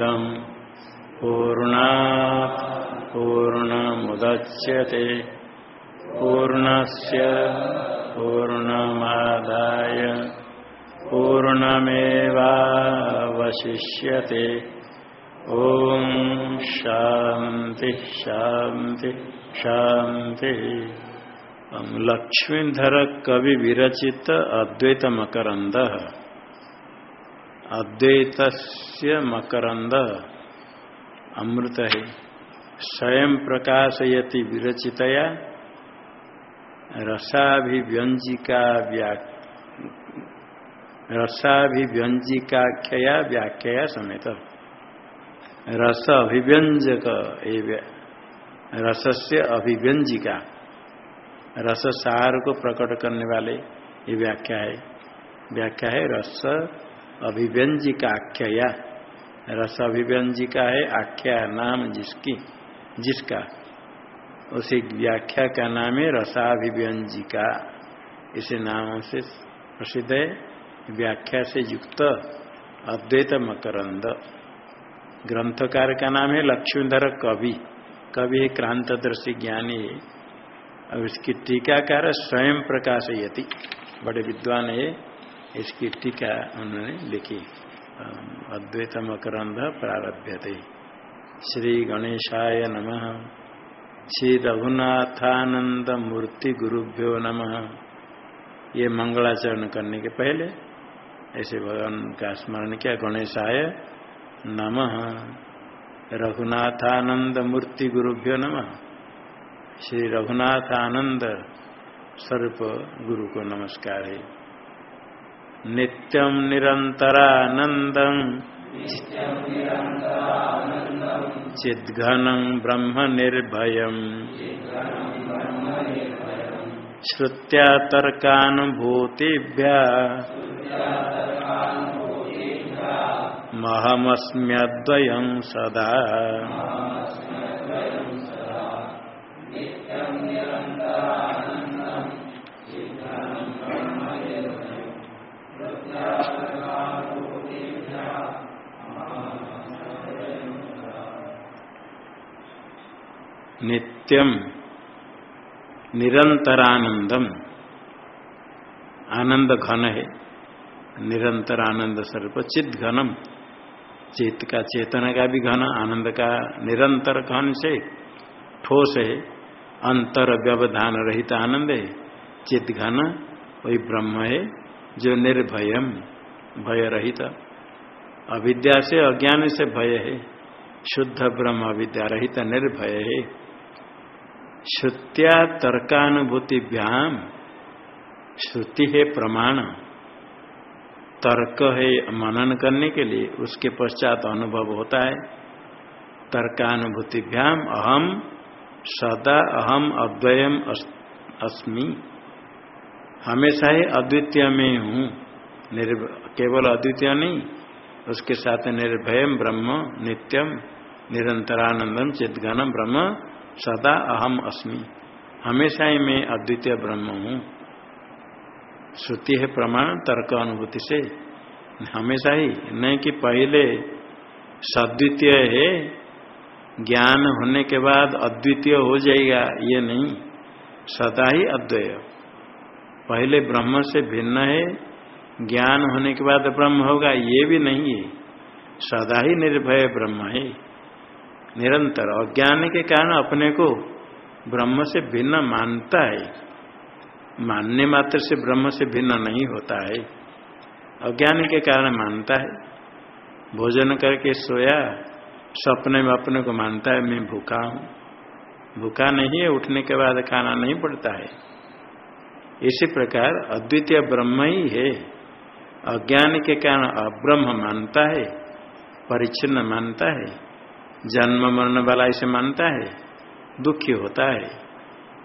इदम पूर्णा पूर्णमुदच्यते। पूर्णस्य पूर्णमादाय। पूर्णमेवावशिष्यते। ओम शांति शांति शांति लक्ष्मीधर कवि विरचित अद्वैत मकरंद अमृत है। स्वयं प्रकाशयति विरचितया। रसाभिव्यंजिका रसाभिव्यंजिकाख्या व्याख्या समेत। रस अभिव्यंजक रस से अभिव्यंजिका रस सार को प्रकट करने वाले ये व्याख्या है। व्याख्या है रस अभिव्यंजिका आख्या रस अभिव्यंजिका है, आख्या नाम जिसकी, जिसका। उसी व्याख्या का नाम है रसाभिव्यंजिका। इसे नाम से प्रसिद्ध है, व्याख्या से युक्त अद्वैत मकरंद। ग्रंथकार का नाम है लक्ष्मीधर कवि। कवि है क्रांतदर्शी ज्ञानी। है और इसकी टीकाकार स्वयं प्रकाश यति बड़े विद्वान है। इसकी टीका उन्होंने लिखी। अद्वैत मकरंद प्रारभ्य थे श्री गणेशाय नम। श्री रघुनाथानंद मूर्ति गुरुभ्यो नमः। ये मंगलाचरण करने के पहले ऐसे भगवान का स्मरण किया, गणेशाय नमः। रघुनाथानंद मूर्ति गुरुभ्यो नमः। श्री रघुनाथ आनंद स्वरूप गुरु को नमस्कार है। नित्यम निरंतरानंदम चिद्घनम ब्रह्म निर्भयम श्रुत्या तर्कानुभूतिभ्या। महमस्म्यद्वयं सदा। नित्यम निरंतरानंदम। आनंद घन है, निरंतर आनंद स्वरूप चित घनम। चेत का चेतन का भी घन, आनंद का निरंतर घन से ठोस है। अंतर व्यवधान रहित आनंद है चित घन वही ब्रह्म है, जो निर्भयम, भय रहित। अविद्या से अज्ञान से भय है, शुद्ध ब्रह्म अविद्या रहित निर्भय है। श्रुत्या तर्कानुभूतिभ्याम। श्रुति है प्रमाण। तर्क है मनन करने के लिए उसके पश्चात अनुभव होता है। तर्कानुभूतिभ्याम अहम, सदा अहम अद्वयम अस्मि। हमेशा ही अद्वितीय में हूँ। केवल अद्वितीय नहीं, उसके साथ निर्भयम ब्रह्म नित्यम, निरंतरानंदम चिदघनम ब्रह्म सदा अहम अस्मि। हमेशा ही मैं अद्वितीय ब्रह्म हूँ। श्रुति है प्रमाण, तर्क अनुभूति से। हमेशा ही नहीं कि पहले सद्वितीय है। ज्ञान होने के बाद अद्वितीय हो जाएगा, ये नहीं। सदा ही अद्वय। पहले ब्रह्म से भिन्न है। ज्ञान होने के बाद ब्रह्म होगा, ये भी नहीं है। सदा ही निर्भय ब्रह्म है। निरंतर अज्ञान के कारण अपने को ब्रह्म से भिन्न मानता है। मानने मात्र से ब्रह्म से भिन्न नहीं होता है। अज्ञान के कारण मानता है। भोजन करके सोया, सपने में अपने को मानता है, मैं भूखा हूँ। भूखा नहीं है, उठने के बाद खाना नहीं पड़ता है। इसी प्रकार अद्वितीय ब्रह्म ही है। अज्ञान के कारण अब्रह्म मानता है, परिच्छिन्न मानता है। जन्म मरण वाला इसे मानता है, दुखी होता है।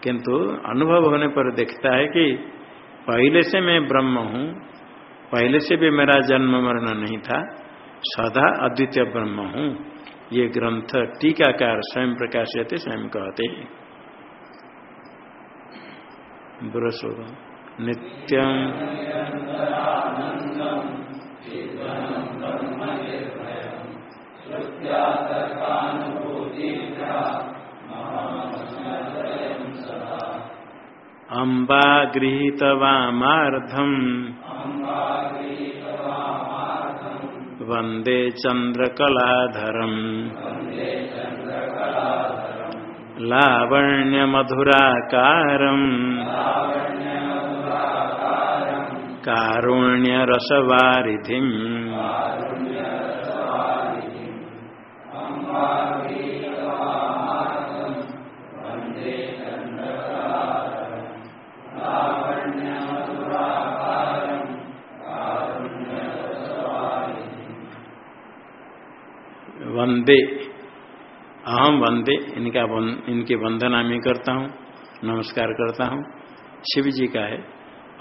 किंतु अनुभव होने पर देखता है कि पहले से मैं ब्रह्म हूँ, पहले से भी मेरा जन्म मरण नहीं था, सदा अद्वितीय ब्रह्म हूँ। ये ग्रंथ टीकाकार स्वयं प्रकाशित स्वयं कहते हैं। नित्यम अम्बा गृहीत वामार्धम वंदे चंद्रकलाधरम लावण्यमधुराकारम्। कारुण्यरसवारिधिम्। वंदे। अहम वंदे इनका वन, इनके वंदना मैं करता हूँ नमस्कार करता हूँ। शिव जी का है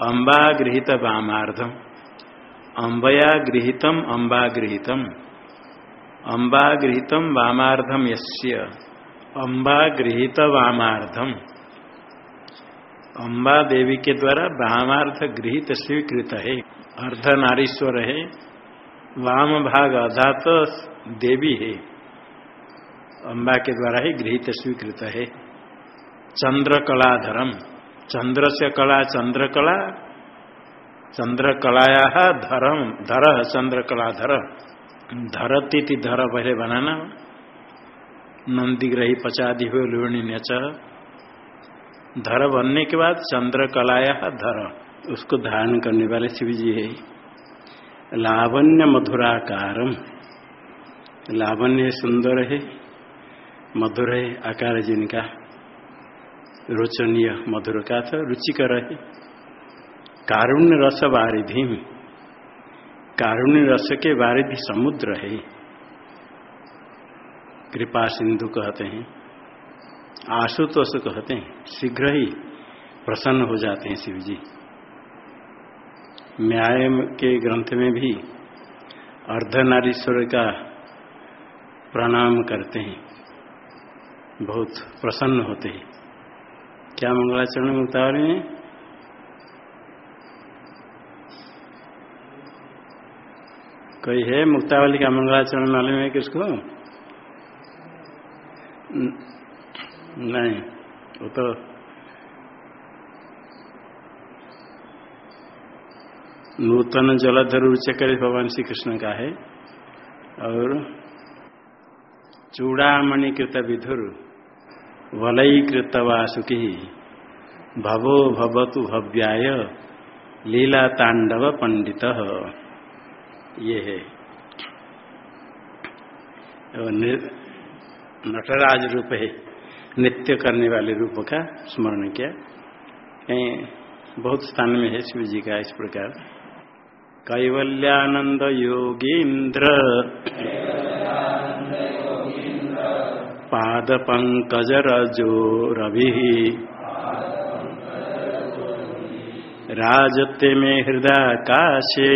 अम्बा गृहित वामार्धम अम्बया गृहितम अम्बा गृहितम। अम्बा गृहितम वामार्धम यस्य। अम्बा गृहित वामार्धम अम्बा देवी के द्वारा वामार्थ गृहित स्वीकृत है। अर्ध नारीश्वर है वाम भाग अधात देवी है। अम्बा के द्वारा ही गृहित स्वीकृत है। चंद्र कलाधरम चंद्र से कला चंद्र कला चंद्र कलाया धरम। धर चंद्र कलाधर धरती थी धर पहले बनाना। नंदीग्रही पचादी हुए लुणी नच धर बनने के बाद चंद्र कलाया धर। उसको धारण करने वाले शिव जी है। लावण्य मधुराकारम लावण्य सुंदर है, मधुर है, आकार जिनका रोचनीय, मधुर का था, रुचिकर है। कारुण्य रस वारिधि कारुण्य रस के वारिधि समुद्र है। कृपा सिंधु कहते हैं, आशुतोष कहते हैं, शीघ्र ही प्रसन्न हो जाते हैं शिव जी न्याय के ग्रंथ में भी अर्धनारीश्वर का प्रणाम करते हैं। बहुत प्रसन्न होते हैं। क्या मंगलाचरण में कोई है मुक्तावली का मंगलाचरण मालूम है किसको नहीं, वो तो नूतन जलधर चक्र भगवान श्री कृष्ण का है और चूड़ामणि कृत विधुर वलयीकृत वासुकी भवो भवतु भव्याय लीला तांडव पंडित। ये है। नटराज रूप है। नृत्य करने वाले रूप का स्मरण किया। कहीं बहुत स्थान में है शिव जी का इस प्रकार। कैवल्यानंद योगींद्र पाद पंकज रवि राजते में हृदय काशे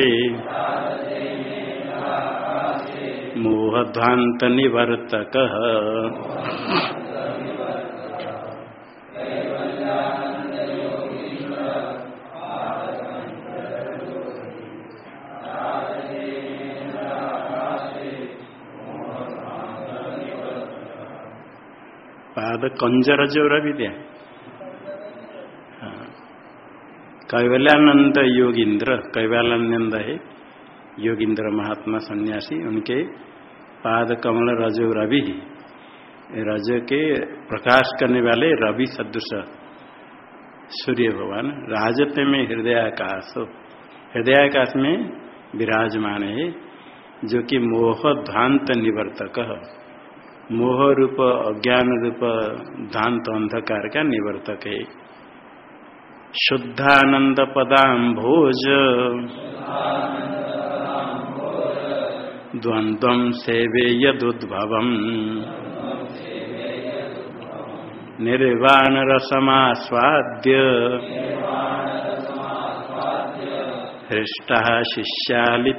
मोहध्वांत निवर्तक पाद कंजर रवि दिया हाँ। कैवल्यानंद योगिंद्र कैवल्यानंद है योगिंद्र महात्मा सन्यासी उनके पाद कमल रजो रवि रज के प्रकाश करने वाले रवि सदृश सूर्य भगवान राजत में हृदयाकाश हृदयाकाश में विराजमान है जो कि मोह ध्वांत निवर्तक मोह रूप अज्ञान रूप धांत अंधकार का निवर्तक है? शुद्धानंद पदाम भोज। द्वंद्व सेवे यदुद्भव निर्वाण रसमास्वाद्य हृष्टा शिष्याली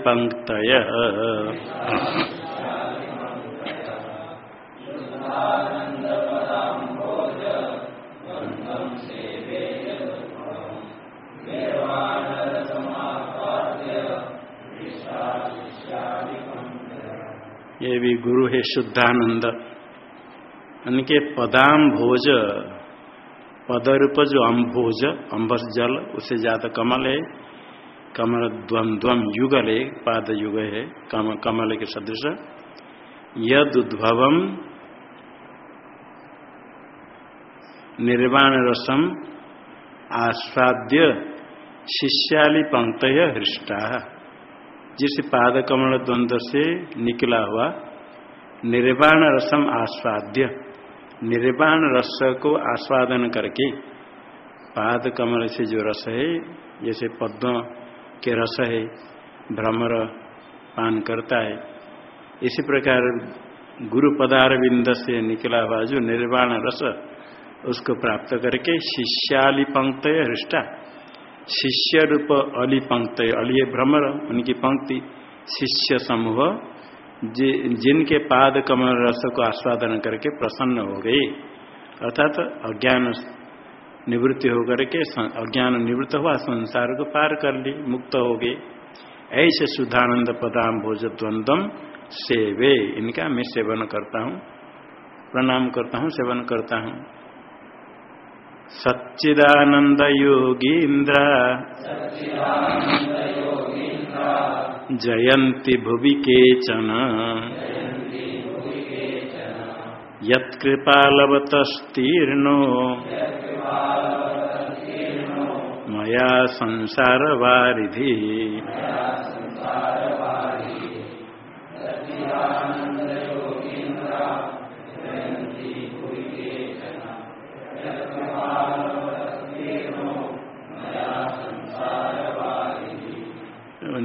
भी गुरु है शुद्धानंद। उनके पदाम भोज पदरूप जो अम्भोज अम्बस जल उसे ज़्यादा कमल है। कमल द्वम द्वम युगल है पाद युग है कम, कमल के सदृश। यद उद्भवम निर्वाण रसम आस्वाद्य शिष्याली पंक्त हृष्टा। जिस पाद कमल द्वंद्व से निकला हुआ निर्वाण रसम आस्वाद्य। निर्वाण रस को आस्वादन करके पाद कमल से जो रस है, जैसे पद्म के रस है, भ्रमर पान करता है। इसी प्रकार गुरु पदार बिंद से निकला हुआ जो निर्वाण रस, उसको प्राप्त करके शिष्याली पंक्त हृष्टा। शिष्य रूप अली पंक्त अली भ्रमर, उनकी पंक्ति शिष्य समूह जिनके पाद कमल रस को आस्वादन करके प्रसन्न हो गए अर्थात तो अज्ञान निवृत्ति होकर के अज्ञान निवृत्त हुआ, संसार को पार कर ली, मुक्त हो गए ऐसे सुधानंद पदाम भोज द्वंद्वम सेवे। इनका मैं सेवन करता हूँ, प्रणाम करता हूँ, सेवन करता हूँ। सच्चिदानंद योगींद्र। जयंती भुवि केचन यत्कृपालवतस्तीर्णो मया संसार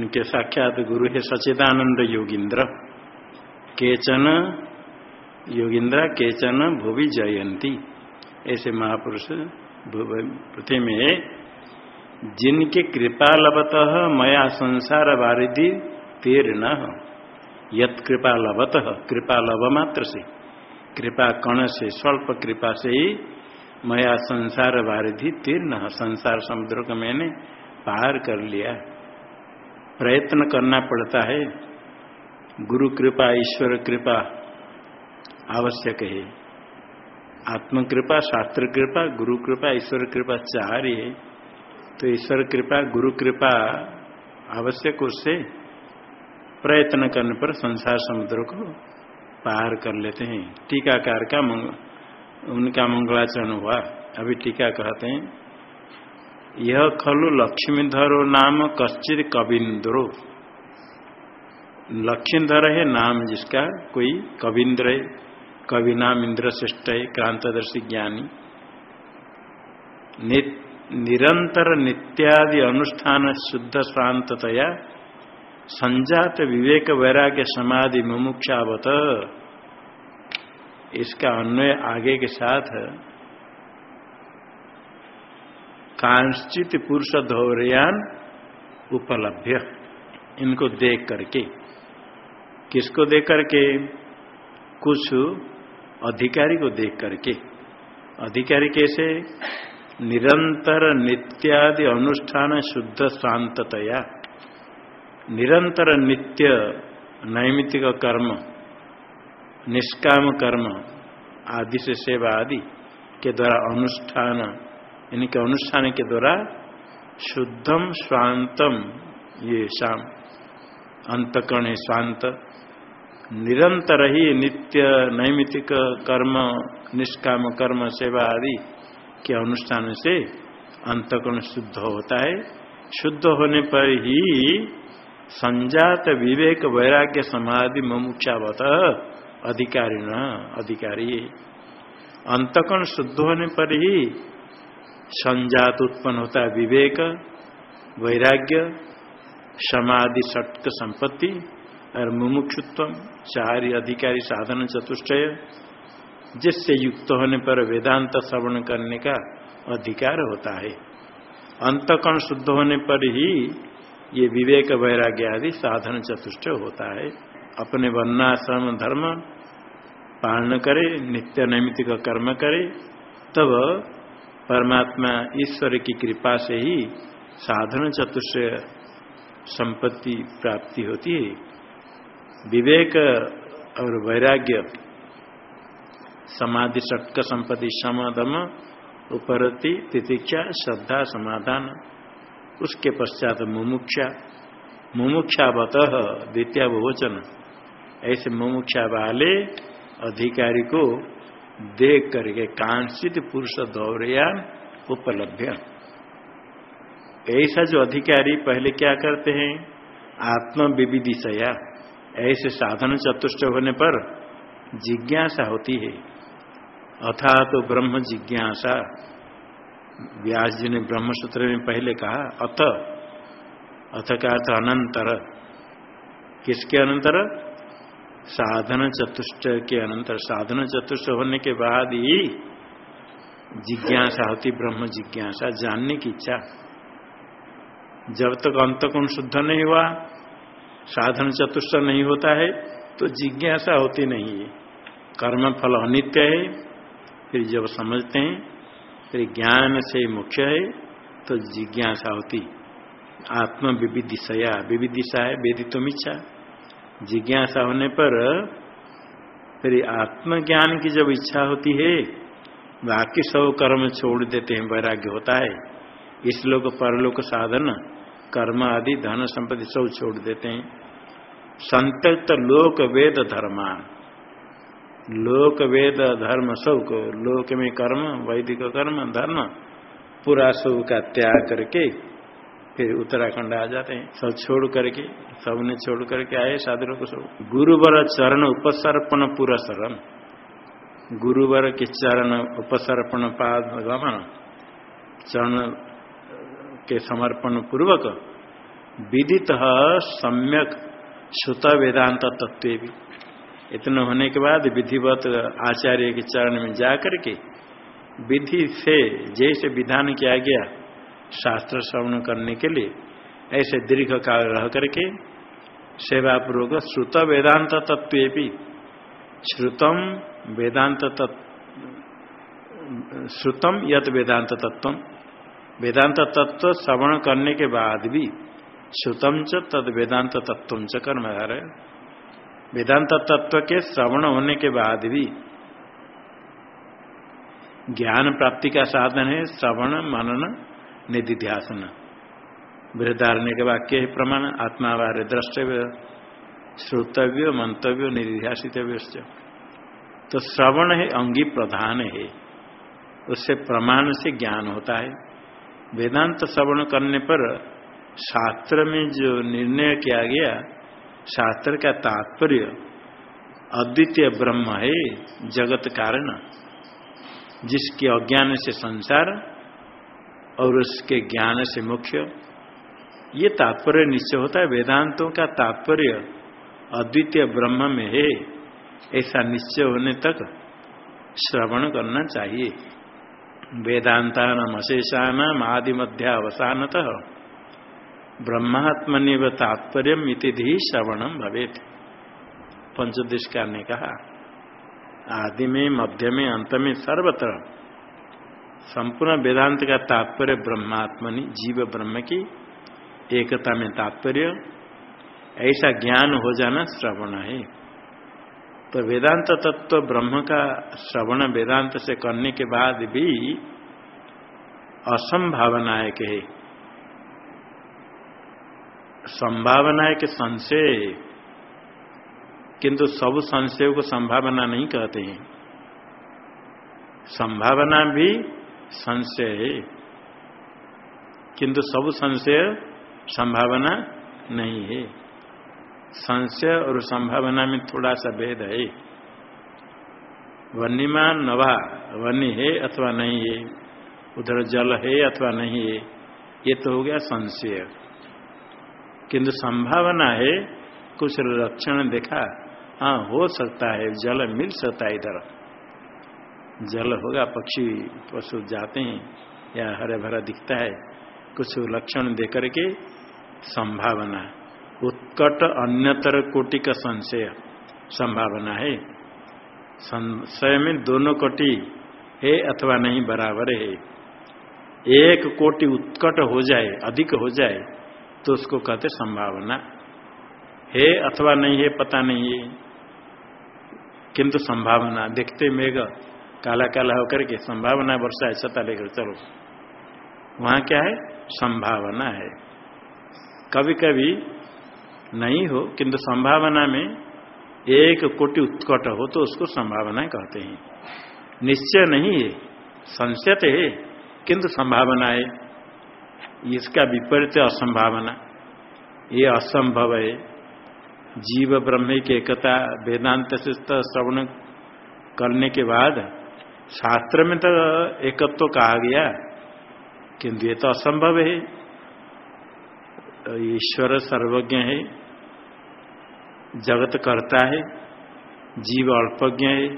उनके साक्षात गुरु है सचिदानंद योगिंद्र। केचन योगिंद्र, केचन भूवि जयंती। ऐसे महापुरुष पृथ्वी में जिनके कृपा लभत, मया संसार वारिधि तीर्ण। यत कृपा लभत, कृपा लभ मात्र से। कृपा कण से, स्वल्प कृपा से ही मया संसार वारिधि तीर्ण। संसार समुद्र को मैंने पार कर लिया। प्रयत्न करना पड़ता है। गुरु कृपा ईश्वर कृपा आवश्यक है। आत्म कृपा शास्त्र कृपा गुरु कृपा ईश्वर कृपा चार है तो ईश्वर कृपा गुरु कृपा आवश्यक उससे प्रयत्न करने पर संसार समुद्र को पार कर लेते हैं। टीकाकार का मंग, उनका मंगलाचरण हुआ। अभी टीका कहते हैं। यह खलु लक्ष्मीधरो नाम कश्चित कविंद्रो। लक्ष्मीधर है नाम जिसका कोई कविंद्र है कवि नाम इंद्र श्रेष्ठ है, क्रांतदर्शी ज्ञानी। निरंतर नित्यादि अनुष्ठान शुद्ध शांततया संजात विवेक वैराग्य समाधि मुमुक्षावत। इसका अन्वय आगे के साथ कांश्चित पुरुष धौर्यान उपलब्ध इनको देख करके। किसको देख करके? कुछ अधिकारी को देख करके। अधिकारी कैसे? निरंतर नित्यादि अनुष्ठान शुद्ध शांततया। निरंतर नित्य नैमित्तिक कर्म, निष्काम कर्म आदि से सेवा आदि के द्वारा अनुष्ठान इनके अनुष्ठान के द्वारा शुद्धम स्वांतम ये शाम, अंतकर्ण स्वांत निरंतर ही नित्य नैमितिक कर्म, निष्काम कर्म, सेवा आदि के अनुष्ठान से अंतकर्ण शुद्ध होता है। शुद्ध होने पर ही संजात विवेक वैराग्य समाधि मुमुक्षावत अधिकारी न अधिकारी। अंतकर्ण शुद्ध होने पर ही संजात उत्पन्न होता है विवेक, वैराग्य, समाधि सटक संपत्ति, और मुमुक्षुत्व चार अधिकारी साधन चतुष्टय, जिससे युक्त होने पर वेदांत श्रवण करने का अधिकार होता है। अंतकण शुद्ध होने पर ही ये विवेक, वैराग्य आदि साधन चतुष्टय होता है। अपने वर्णाश्रम धर्म पालन करे, नित्य नैमित्तिक कर्म करे, तब परमात्मा ईश्वर की कृपा से ही साधन चतुष्ट संपत्ति प्राप्ति होती है। विवेक और वैराग्य, समाधि षटक संपत्ति समाधम, उपरति तितिक्षा श्रद्धा समाधान, उसके पश्चात मुमुक्षा। मुमुक्षावत द्वितीय बहुवचन ऐसे मुमुक्षा वाले अधिकारी को देख करके कांसित पुरुष दौड़यान उपलब्ध ऐसा जो अधिकारी पहले क्या करते हैं? आत्म विविदिशया ऐसे साधन चतुष्ट होने पर जिज्ञासा होती है। अथा तो ब्रह्म जिज्ञासा। व्यास जी ने ब्रह्म सूत्र में पहले कहा, अथ। अथ का अर्थ अनंतर। किसके अनंतर? साधन चतुष्ट के अनंतर, साधन चतुष्ट होने के बाद ही जिज्ञासा होती, ब्रह्म जिज्ञासा, जानने की इच्छा। जब तक अंतकोण शुद्ध नहीं हुआ, साधन चतुष्ट नहीं होता है तो जिज्ञासा होती नहीं है। कर्म फल अनित्य है, फिर जब समझते हैं, फिर ज्ञान से मुख्य है तो जिज्ञासा होती। आत्म विविदिशया विविदिशा है वेदित्व इच्छा जिज्ञासा होने पर फिर आत्मज्ञान की जब इच्छा होती है, बाकी सब कर्म छोड़ देते हैं, वैराग्य होता है। इस लोग परलोक साधन, कर्म आदि, धन संपत्ति सब छोड़ देते हैं। संतक्त लोक, वेद धर्मान लोक, वेद, धर्म सबको लोक में कर्म, वैदिक कर्म, धर्म, पूरा सब का त्याग करके फिर उत्तराखंड आ जाते हैं। सब छोड़ करके, सबने छोड़ करके आए साधु को सब। गुरुवर चरण उपसर्पण पूरा शरण गुरुवर के चरण उपसर्पण पाद गमन चरण के समर्पण पूर्वक विदित सम्यक श्रुत वेदांत तत्व भी। इतना होने के बाद विधिवत आचार्य के चरण में जाकर के विधि से जैसे विधान किया गया शास्त्र श्रवण करने के लिए ऐसे दीर्घ काल रह करके सेवा पूर्वक श्रुत वेदांत तत्व भी श्रुतम वेदांत श्रुतम यत वेदांत तत्व वेदांत तत्व श्रवण करने के बाद भी श्रुतम च तद वेदांत तत्व च कर्मधारय वेदांत तत्व के श्रवण होने के बाद भी ज्ञान प्राप्ति का साधन है, श्रवण, मनन निधिध्यासन। बृहदारण्य के वाक्य है प्रमाण आत्मा आत्मावार द्रष्टव्य, श्रोतव्य मंतव्य निधिध्यासितव्य तो श्रवण है, अंगी प्रधान है। उससे प्रमाण से ज्ञान होता है। वेदांत श्रवण करने पर शास्त्र में जो निर्णय किया गया, शास्त्र का तात्पर्य अद्वितीय ब्रह्म है, जगत कारण, जिसके अज्ञान से संसार और उसके ज्ञान से मुख्य। ये तात्पर्य निश्चय होता है, वेदांतों का तात्पर्य अद्वितीय ब्रह्म में है, ऐसा निश्चय होने तक श्रवण करना चाहिए। वेदांता नाम अशेषान आदि मध्यावसानतः ब्रह्मात्मनिव तात्पर्य इति श्रवणम भवेत। पंचदिष्का ने कहा, आदि में, मध्य में, अंत में सर्वत्र संपूर्ण वेदांत का तात्पर्य ब्रह्मात्मनि, जीव ब्रह्म की एकता में तात्पर्य। ऐसा ज्ञान हो जाना श्रवण है। तो वेदांत तत्व तो ब्रह्म का श्रवण वेदांत से करने के बाद भी असंभावनायक है। संभावना है कि संशय, किंतु सब संशय को संभावना नहीं कहते हैं। संभावना भी संशय किंतु सब संशय संभावना नहीं है। संशय और संभावना में थोड़ा सा भेद है। वन्यमान नवा वन्य है अथवा नहीं है, उधर जल है अथवा नहीं है, ये तो हो गया संशय। किंतु संभावना है, कुछ लक्षण देखा हाँ हो सकता है, जल मिल सकता है इधर। जल होगा, पक्षी, पशु जाते हैं, या हरे भरा दिखता है, कुछ लक्षण देकर के संभावना उत्कट अन्यतर कोटि का संशय संभावना है। संशय में दोनों कोटि है अथवा नहीं, बराबर है। एक कोटि उत्कट हो जाए, अधिक हो जाए तो उसको कहते संभावना। है अथवा नहीं है, पता नहीं है। किंतु संभावना, देखते मेघ काला काला होकर के संभावना वर्षा ऐसा लेकर चलो। वहाँ क्या है? संभावना है। कभी कभी नहीं हो, किंतु संभावना में एक कोटि उत्कट हो तो उसको संभावना कहते हैं। निश्चय नहीं है, संशय है, किंतु संभावना है। इसका विपरीत असंभावना। ये असंभव है। जीव ब्रह्म की एकता, वेदांत श्रवण करने के बाद शास्त्र में तो एकत्व तो कहा गया किंतु ये तो असंभव है। ईश्वर सर्वज्ञ है, जगत करता है, जीव अल्पज्ञ है,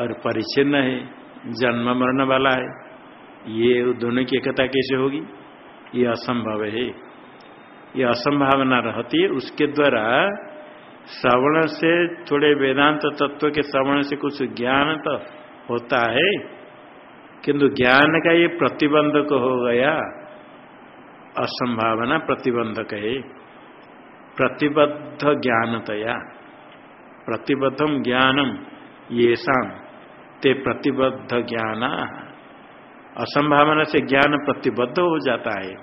और परिचिन्न है, जन्म मरण वाला है। ये दोनों की एकता कैसे होगी? ये असंभव है। ये असंभावना रहती है, उसके द्वारा श्रवण से थोड़े वेदांत तत्व के श्रवण से कुछ ज्ञान तो होता है, किंतु ज्ञान का ये प्रतिबंधक हो गया, असंभावना प्रतिबंधक है। प्रतिबद्ध ज्ञानतया प्रतिबद्धम ज्ञानम ये शाम ते प्रतिबद्ध ज्ञान। असंभावना से ज्ञान प्रतिबद्ध हो जाता है।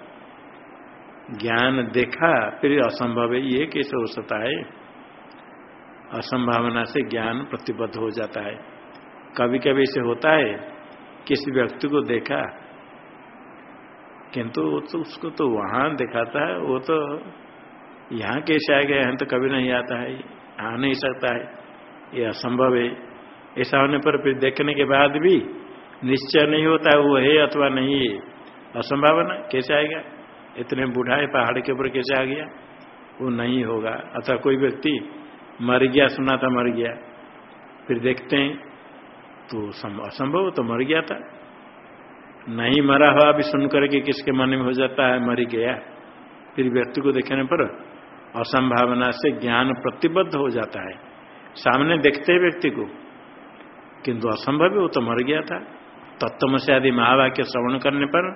ज्ञान देखा, फिर असंभव है, ये कैसे हो सकता है? असंभावना से ज्ञान प्रतिबद्ध हो जाता है। कभी कभी ऐसे होता है, किसी व्यक्ति को देखा, किंतु तो उसको तो वहाँ दिखाता है, वो तो यहाँ कैसे आ गया यहाँ तो कभी नहीं आता है, आ नहीं सकता है। ये असंभव है। ऐसा होने पर फिर देखने के बाद भी निश्चय नहीं होता है, वो है अथवा नहीं है। असंभावना, कैसे आएगा इतने बूढ़ा है पहाड़ के ऊपर कैसे आ गया, वो नहीं होगा। अथवा कोई व्यक्ति मर गया, सुना था मर गया। फिर देखते हैं तो असंभव तो मर गया था। नहीं मरा हुआ अभी सुन करके किसके मन में हो जाता है, मर गया। फिर व्यक्ति को देखने पर असंभावना से ज्ञान प्रतिबद्ध हो जाता है। सामने देखते हैं व्यक्ति को, किंतु असंभव वो तो मर गया था। तत्व से आदि महावाक्य श्रवण करने पर,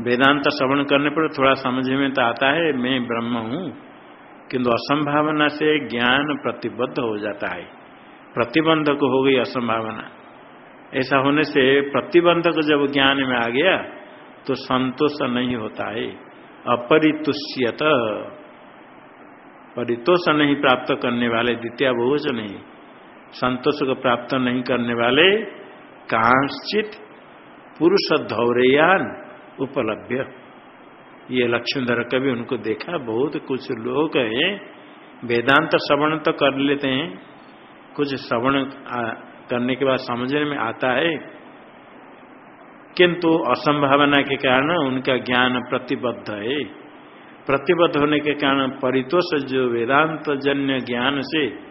वेदांत श्रवण करने पर थोड़ा समझ में तो आता है, मैं ब्रह्म हूँ। किंतु असंभावना से ज्ञान प्रतिबद्ध हो जाता है। प्रतिबंधक हो गई असंभावना। ऐसा होने से प्रतिबंधक जब ज्ञान में आ गया तो संतोष नहीं होता है। अपरितुष्यत। परितोष नहीं प्राप्त करने वाले द्वितीय बहुज नहीं। संतोष को प्राप्त नहीं करने वाले कांचित पुरुष धौरयान उपलब्ध। ये लक्ष्मणधर कभी उनको देखा, बहुत कुछ लोग हैं, वेदांत श्रवण तो कर लेते हैं, कुछ श्रवण करने के बाद समझने में आता है। किंतु असंभावना के कारण उनका ज्ञान प्रतिबद्ध है। प्रतिबद्ध होने के कारण परितोष जो वेदांत जन्य ज्ञान से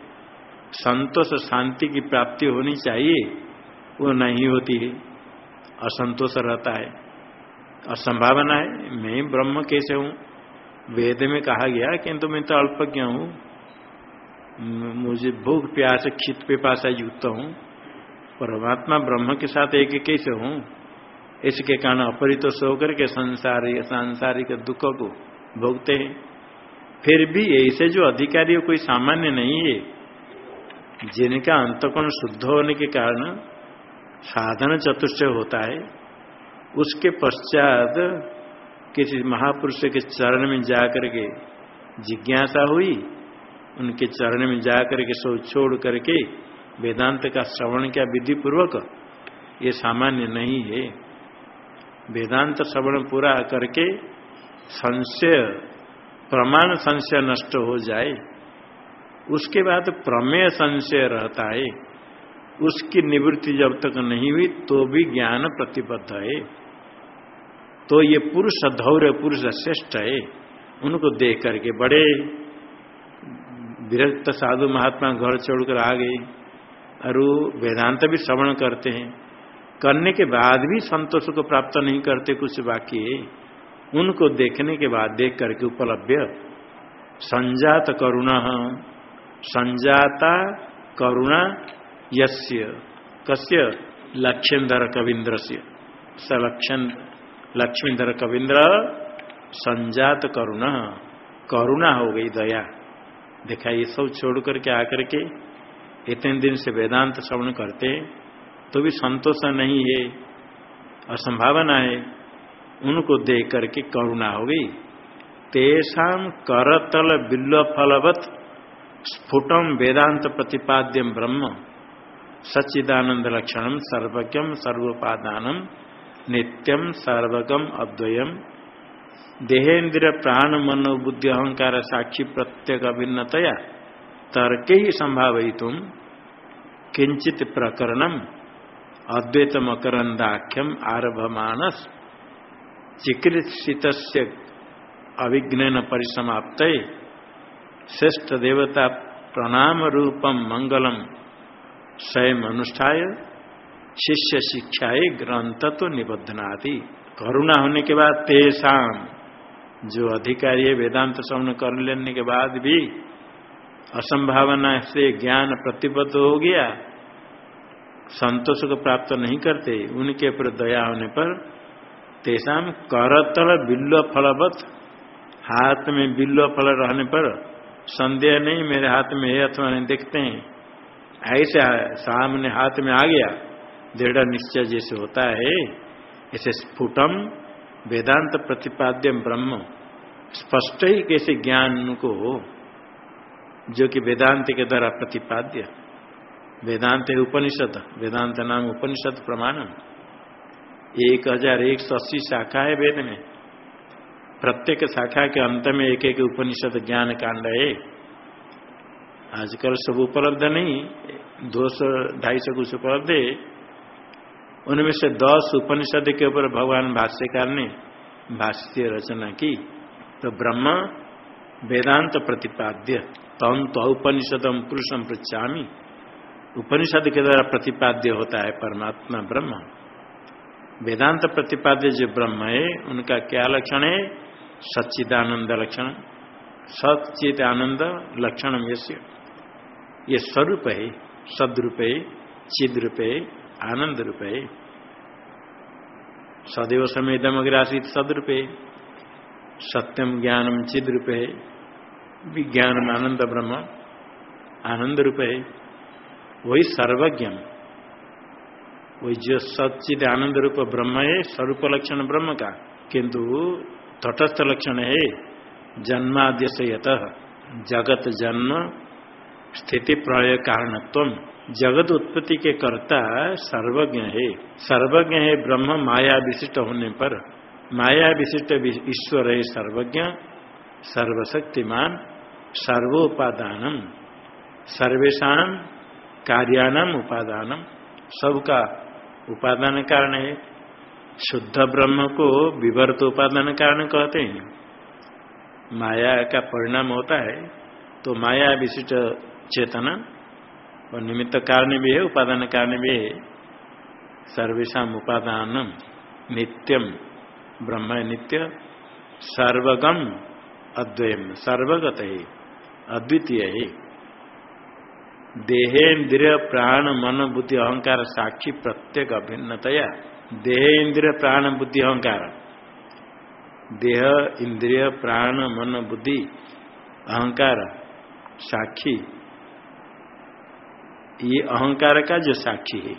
संतोष, शांति की प्राप्ति होनी चाहिए, वो नहीं होती है। असंतोष रहता है। असंभावना है। मैं ब्रह्म कैसे हूँ। वेद में कहा गया, किंतु मैं तो अल्पज्ञ हूँ। मुझे भूख प्यास, खित पे पासा युक्त हूँ। परमात्मा ब्रह्म के साथ एक कैसे हूँ। इसके कारण अपरितोष होकर के संसारिक सांसारिक दुख को भोगते हैं। फिर भी ऐसे जो अधिकारी कोई सामान्य नहीं है। जिनका अंतकोण शुद्ध होने के कारण साधन चतुष्ट होता है। उसके पश्चात किसी महापुरुष के चरण में जाकर के जिज्ञासा हुई, उनके चरण में जाकर के सब छोड़ करके वेदांत का श्रवण क्या विधि पूर्वक ये सामान्य नहीं है। वेदांत श्रवण पूरा करके संशय, प्रमाण संशय नष्ट हो जाए, उसके बाद प्रमेय संशय रहता है। उसकी निवृत्ति जब तक नहीं हुई तो भी ज्ञान प्रतिबद्ध है। तो ये पुरुष धौर्य पुरुष श्रेष्ठ है। उनको देख करके बड़े विरक्त साधु महात्मा घर छोड़कर आ गए। और वेदांत भी श्रवण करते हैं। करने के बाद भी संतोष को प्राप्त नहीं करते, कुछ बाकी है। उनको देखने के बाद देख करके उपलब्ध संजात करुणा, संजाता करुणा यस्य, कस्य? लक्ष्मीधर कविंद्र से सलक्षण लक्ष्मीधर कविंद्र संजात करुणा करुणा हो गई दया। देखा, ये सब छोड़ करके आकर के इतने दिन से वेदांत श्रवण करते तो भी संतोष नहीं है, असंभावना है। उनको देख करके करुणा हो गई। तेषाम करतल बिल्व फलवत स्फुटम वेदांत प्रतिपाद्यम ब्रह्म। सच्चिदानंद लक्षण सर्वज्ञम, सर्वोपादानम, नित्यम, सर्वगम, अद्वयम। देहेन्द्र प्राण, मनो बुद्धि, अहंकार, साक्षी, प्रत्येक अभिन्नतया तर्क ही संभावित किंचित प्रकरणम अद्वैतम अकरंदाख्यम आरभमानस चिकित्सित अभिज्ञान परिसमाप्त श्रेष्ठ देवता, प्रणाम रूपम, मंगलम। स्वयं अनुष्ठाय शिष्य शिक्षाए ग्रंथ तो निबद्धनाथि करुणा होने के बाद तेसाम जो अधिकारी वेदांत श्रवण कर लेने के बाद भी असंभावना से ज्ञान प्रतिबद्ध हो गया, संतोष को प्राप्त नहीं करते, उनके ऊपर दया होने पर तेसाम करतल बिल्व फलवत, हाथ में बिल्व फल रहने पर संदेह नहीं, मेरे हाथ में है अथवा नहीं, देखते हैं। ऐसे सामने हाथ में आ गया, दृढ़ निश्चय जैसे होता है, ऐसे स्फुटम वेदांत प्रतिपाद्यम ब्रह्म। स्पष्ट ही कैसे ज्ञान को हो, जो कि वेदांत के द्वारा प्रतिपाद्य। वेदांत है उपनिषद, वेदांत नाम उपनिषद प्रमाण एक हज़ार एक सौ अस्सी शाखा है वेद में। प्रत्येक शाखा के अंत में एक एक उपनिषद ज्ञान कांड है। आजकल सब उपलब्ध नहीं, दो सौ, ढाई सौ कुछ उपलब्ध है। उनमें से दस उपनिषद के ऊपर भगवान भाष्यकार ने भाष्य रचना की। तो ब्रह्म वेदांत प्रतिपाद्य, तम तो उपनिषदम पुरुषम पृछामी उपनिषद के द्वारा प्रतिपाद्य होता है परमात्मा ब्रह्म। वेदांत प्रतिपाद्य जो ब्रह्म है, उनका क्या लक्षण है? सच्चिदानंद लक्षण। सचित आनंद लक्षण ये स्वरूप है, सदरूप है चिद रूप है आनंद रूपे सदैव समय दमग्रासित सदरूपे। सत्यम ज्ञानम चिद रूपे विज्ञान आनंद ब्रह्म आनंद रूपे वही सर्वज्ञ। वही जो सचिद आनंद रूप ब्रह्म है, स्वरूप लक्षण ब्रह्म का। किंतु तटस्थ लक्षण है जन्माद्य जगत जन्म स्थिति प्रलय कारणत्व जगत उत्पत्ति के कर्ता सर्वज्ञ है। सर्वज्ञ है ब्रह्म माया विशिष्ट होने पर। माया विशिष्ट ईश्वर है सर्वज्ञ, सर्वशक्तिमान, सर्वोपादानम। सर्वेशा कार्यानम उपादानम। सबका उपादान कारण है। शुद्ध ब्रह्म को विवर्त उपादान कारण कहते हैं। माया का परिणाम होता है। तो माया विशिष्ट चेतना, और निमित्त कारण भी है, उपादान कारण भी है। सर्वेशा उपादान नित्यम ब्रह्म नित्य, सर्वगम अद्वयम सर्वगत है अद्वितीय है देहेन्द्रिय, प्राण, मन, बुद्धि, अहंकार, साक्षी, प्रत्येक अभिन्नतया। देहेन्द्रिय, प्राण, बुद्धि, अहंकार। देह, इंद्रिय, प्राण, मन, बुद्धि, अहंकार, साक्षी ये अहंकार का जो साक्षी है।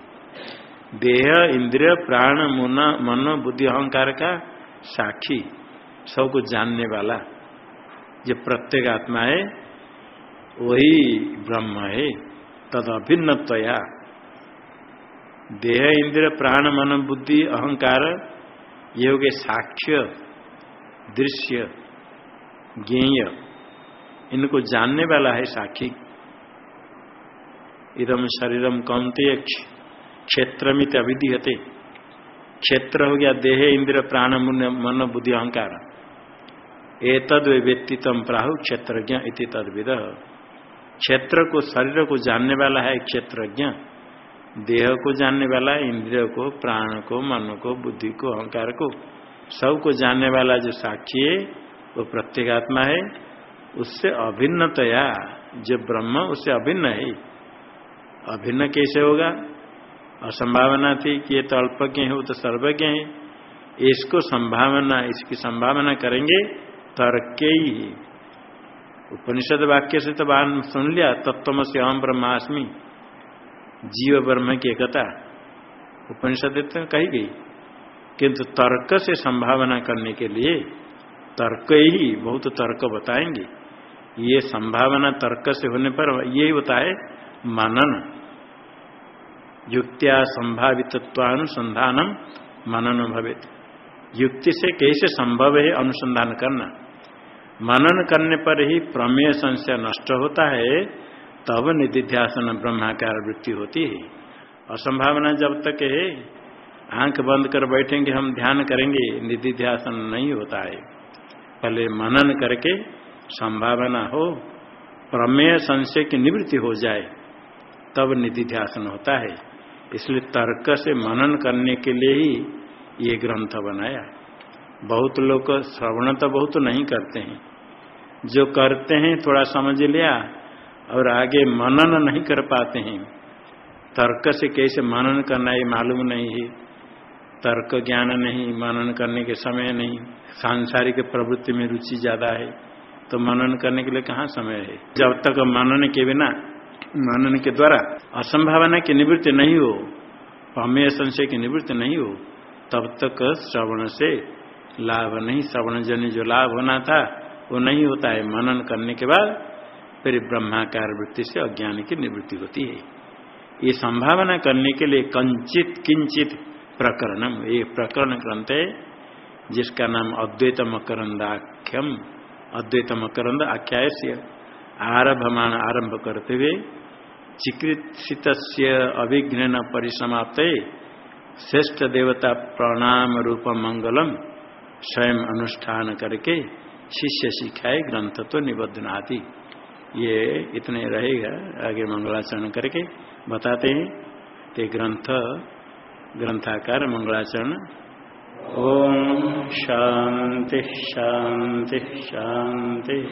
देह, इंद्रिय, प्राण, मन मन, बुद्धि, अहंकार का साक्षी सबको जानने वाला। जो प्रत्येक आत्मा है, वही ब्रह्म है तद अभिन्नतया देह, इंद्रिय, प्राण, मन, बुद्धि, अहंकार, ये हो गए साक्ष्य, दृश्य, ज्ञेय। इनको जानने वाला है साक्षी। इदम शरीरम कौनते क्षेत्र मित अविधीयते क्षेत्र हो गया देह इंद्र प्राण मन बुद्धि अहंकार। एतद व्यक्तित्व प्राहु क्षेत्रज्ञ इति तदविद। क्षेत्र को शरीर को जानने वाला है क्षेत्रज्ञ। देह को जानने वाला है इंद्रिय को, प्राण को, मन को, बुद्धि को, अहंकार को। सबको जानने वाला जो साक्षी है, वो प्रत्येगात्मा है। उससे अभिन्नतया जो ब्रह्म, उससे अभिन्न है। अभिन्न कैसे होगा? असंभावना थी कि ये तो अल्पज्ञ है तो सर्वज्ञ है। इसको संभावना, इसकी संभावना करेंगे, तर्क ही उपनिषद वाक्य से तो बाहर सुन लिया तत्व से अहम ब्रह्मास्मि, जीव ब्रह्म की एकता। उपनिषद तो कही गई। किंतु तर्क से संभावना करने के लिए तर्क ही, बहुत तर्क बताएँगे। ये संभावना तर्क से होने पर यही होता है मनन। युक्तिया संभावित्वानुसंधानम मनन भवित। युक्ति से कैसे संभव है अनुसंधान करना? मनन करने पर ही प्रमेय संशय नष्ट होता है, तब निधिध्यासन ब्रह्माकार वृत्ति होती है। असंभावना जब तक है, आँख बंद कर बैठेंगे, हम ध्यान करेंगे, निधिध्यासन नहीं होता है। पहले मनन करके संभावना हो, प्रमेय संशय की निवृत्ति हो जाए, तब निधि ध्यासन होता है। इसलिए तर्क से मनन करने के लिए ही ये ग्रंथ बनाया बहुत लोग श्रवण तो बहुत नहीं करते हैं। जो करते हैं, थोड़ा समझ लिया और आगे मनन नहीं कर पाते हैं। तर्क से कैसे मनन करना है मालूम नहीं है। तर्क ज्ञान नहीं, मनन करने के समय नहीं। सांसारिक प्रवृत्ति में रुचि ज़्यादा है। तो मनन करने के लिए कहाँ समय है? जब तक मनन के बिना मनन के द्वारा असंभावना की निवृत्ति नहीं हो, अमेय संशय की निवृत्ति नहीं हो, तब तक श्रवण से लाभ नहीं। श्रवण जन जो लाभ होना था, वो नहीं होता है। मनन करने के बाद फिर ब्रह्माकार वृत्ति से अज्ञान की निवृत्ति होती है। ये संभावना करने के लिए कंचित किंचित प्रकरणम, ये प्रकरण ग्रंथ है, जिसका नाम अद्वैत मकरंदाख्यम अद्वैत मकरंद आख्याय से आरभमान आरंभ करते हुए चिकित्सित अभिघ्न परिसमाप्त श्रेष्ठ देवता प्रणाम रूप मंगलम स्वयं अनुष्ठान करके शिष्य सिखाए ग्रंथ तो निबद्धनाति ये इतने रहेगा, आगे मंगलाचरण करके बताते हैं। ते ग्रंथ, ग्रंथाकार मंगलाचरण। ओम शांति शांति शांति।